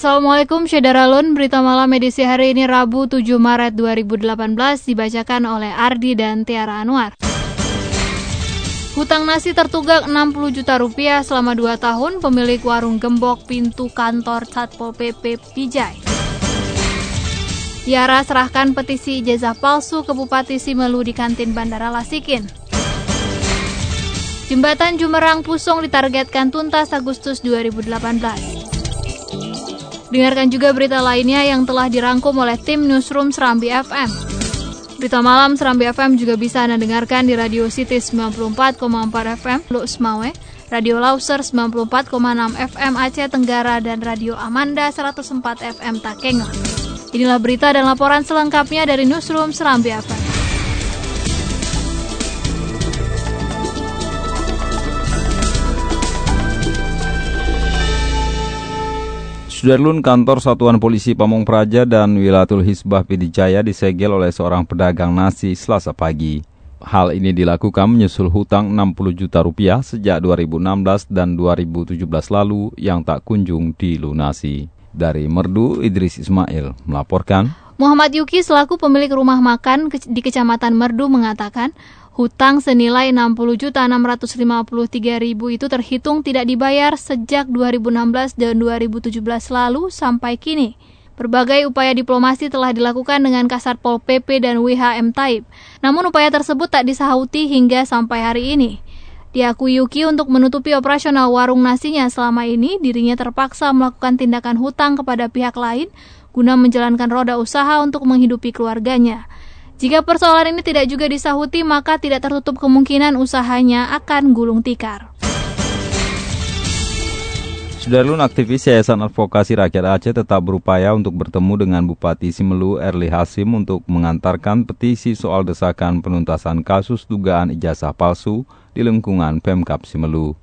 Assalamualaikum Syederalun, berita malam edisi hari ini Rabu 7 Maret 2018 dibacakan oleh Ardi dan Tiara Anwar. Hutang nasi tertunggak 60 juta rupiah selama 2 tahun pemilik warung gembok pintu kantor Satpol PP Pijai. Tiara serahkan petisi ijazah palsu ke Bupati Simelu di kantin Bandara Lasikin. Jembatan Jumerang Pusong ditargetkan tuntas Agustus 2018. Dengarkan juga berita lainnya yang telah dirangkum oleh tim Newsroom Serambi FM. Berita malam Serambi FM juga bisa Anda dengarkan di Radio City 94,4 FM Luk Semawe, Radio Lauser 94,6 FM Aceh Tenggara, dan Radio Amanda 104 FM Takengon. Inilah berita dan laporan selengkapnya dari Newsroom Serambi FM. Sudarlun kantor Satuan Polisi Pamung Praja dan Wilatul Hisbah Pidijaya disegel oleh seorang pedagang nasi selasa pagi. Hal ini dilakukan menyusul hutang 60 juta rupiah sejak 2016 dan 2017 lalu yang tak kunjung dilunasi. Dari Merdu, Idris Ismail melaporkan. Muhammad Yuki selaku pemilik rumah makan di Kecamatan Merdu mengatakan, Hutang senilai 60.653.000 itu terhitung tidak dibayar sejak 2016 dan 2017 lalu sampai kini. Berbagai upaya diplomasi telah dilakukan dengan Kasar Pol PP dan WHM Taib. Namun upaya tersebut tak disahuti hingga sampai hari ini. Diakui Yuki untuk menutupi operasional warung nasinya selama ini, dirinya terpaksa melakukan tindakan hutang kepada pihak lain guna menjalankan roda usaha untuk menghidupi keluarganya. Jika persoalan ini tidak juga disahuti, maka tidak tertutup kemungkinan usahanya akan gulung tikar. Sudarlun aktivis Yayasan Advokasi Rakyat Aceh tetap berupaya untuk bertemu dengan Bupati Simelu Erli Hasim untuk mengantarkan petisi soal desakan penuntasan kasus dugaan ijazah palsu di lingkungan Pemkap Simelu.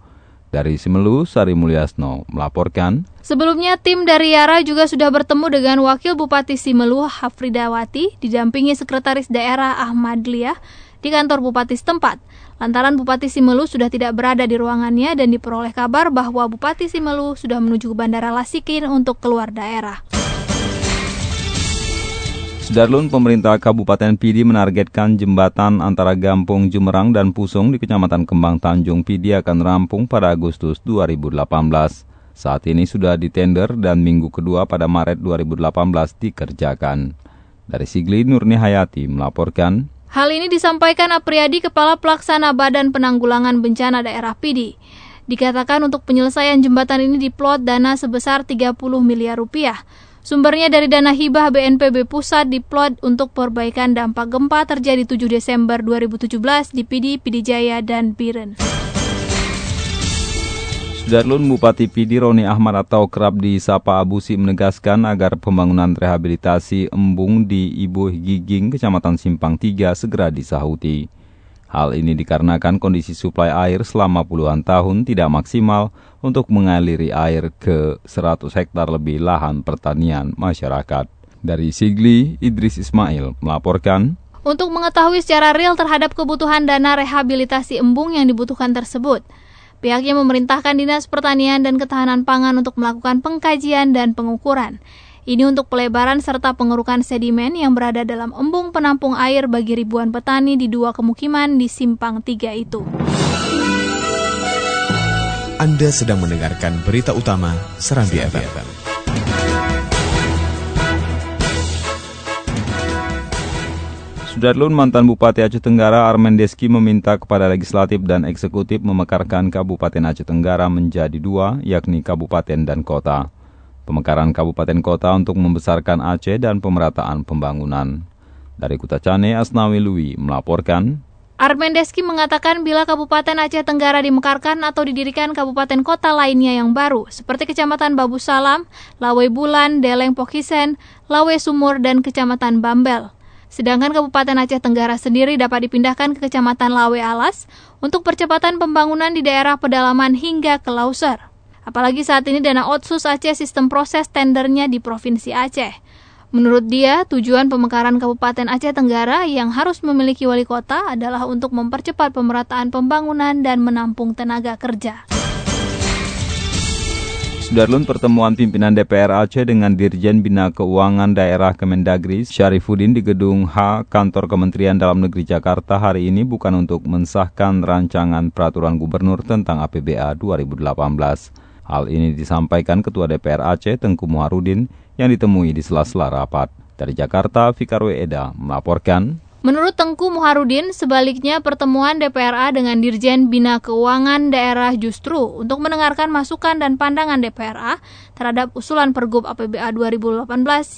Dari Simelu, Sari Mulyasno melaporkan. Sebelumnya, tim dari Yara juga sudah bertemu dengan Wakil Bupati Simelu, Hafridawati, didampingi Sekretaris Daerah Ahmad Liah di kantor Bupati setempat. Lantaran Bupati Simelu sudah tidak berada di ruangannya dan diperoleh kabar bahwa Bupati Simelu sudah menuju Bandara Lasikin untuk keluar daerah. Sudarlun, pemerintah Kabupaten Pidi menargetkan jembatan antara Gampung Jumerang dan Pusung di Kecamatan Kembang Tanjung Pidi akan rampung pada Agustus 2018. Saat ini sudah ditender dan minggu kedua pada Maret 2018 dikerjakan. Dari Sigli Nurni Hayati melaporkan, Hal ini disampaikan Apriyadi, Kepala Pelaksana Badan Penanggulangan Bencana Daerah Pidi. Dikatakan untuk penyelesaian jembatan ini diplot dana sebesar 30 miliar rupiah. Sumbernya dari dana hibah BNPB Pusat diplot untuk perbaikan dampak gempa terjadi 7 Desember 2017 di Pidi, Pidijaya, dan Biren. Sudarlun Bupati Pidi Roni Ahmad atau kerap disapa Abusi menegaskan agar pembangunan rehabilitasi embung di Ibu Giging, Kecamatan Simpang 3 segera disahuti. Hal ini dikarenakan kondisi suplai air selama puluhan tahun tidak maksimal untuk mengaliri air ke 100 hektar lebih lahan pertanian masyarakat. Dari Sigli, Idris Ismail melaporkan, untuk mengetahui secara real terhadap kebutuhan dana rehabilitasi embung yang dibutuhkan tersebut. Pihaknya memerintahkan Dinas Pertanian dan Ketahanan Pangan untuk melakukan pengkajian dan pengukuran. Ini untuk pelebaran serta pengerukan sedimen yang berada dalam embung penampung air bagi ribuan petani di dua kemukiman di Simpang 3 itu. Anda sedang mendengarkan berita utama Serambi FM. Sudarlun mantan Bupati Aceh Tenggara Armendeski meminta kepada legislatif dan eksekutif memekarkan Kabupaten Aceh Tenggara menjadi dua, yakni kabupaten dan kota pemekaran kabupaten kota untuk membesarkan Aceh dan pemerataan pembangunan. Dari Kutacane, Asnawi Lui melaporkan, Armendeski mengatakan bila Kabupaten Aceh Tenggara dimekarkan atau didirikan kabupaten kota lainnya yang baru, seperti Kecamatan Babu Salam, Lawe Bulan, Deleng Pokisen, Lawe Sumur, dan Kecamatan Bambel. Sedangkan Kabupaten Aceh Tenggara sendiri dapat dipindahkan ke Kecamatan Lawe Alas untuk percepatan pembangunan di daerah pedalaman hingga ke Lauser. Apalagi saat ini dana Otsus Aceh sistem proses tendernya di Provinsi Aceh. Menurut dia, tujuan pemekaran Kabupaten Aceh Tenggara yang harus memiliki wali kota adalah untuk mempercepat pemerataan pembangunan dan menampung tenaga kerja. Sudarlun pertemuan pimpinan DPR Aceh dengan Dirjen Bina Keuangan Daerah Kemendagri Syarifuddin di Gedung H Kantor Kementerian Dalam Negeri Jakarta hari ini bukan untuk mensahkan rancangan peraturan gubernur tentang APBA 2018. Hal ini disampaikan Ketua DPR Aceh Tengku Muharudin yang ditemui di sela-sela rapat. Dari Jakarta, Fikarwe Eda melaporkan. Menurut Tengku Muharudin, sebaliknya pertemuan DPRA dengan Dirjen Bina Keuangan Daerah justru untuk mendengarkan masukan dan pandangan DPRA terhadap usulan Pergub APBA 2018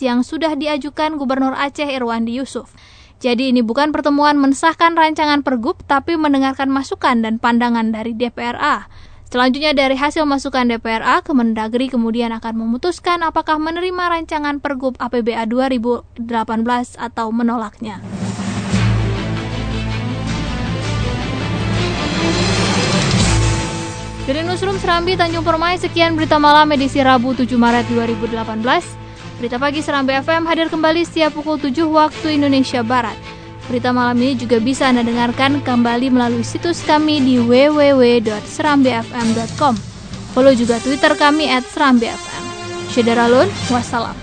yang sudah diajukan Gubernur Aceh Irwandi Yusuf. Jadi ini bukan pertemuan mensahkan rancangan Pergub, tapi mendengarkan masukan dan pandangan dari DPRA. Selanjutnya dari hasil masukan DPRA, Kemendagri kemudian akan memutuskan apakah menerima rancangan Pergub APBA 2018 atau menolaknya. Dari Newsroom Serambi Tanjung Permai, sekian berita malam edisi Rabu 7 Maret 2018. Berita pagi Serambi FM hadir kembali setiap pukul 7 waktu Indonesia Barat. Berita malam ini juga bisa Anda dengarkan kembali melalui situs kami di www.serambfm.com. Follow juga Twitter kami at serambfm. Syederalun, wassalam.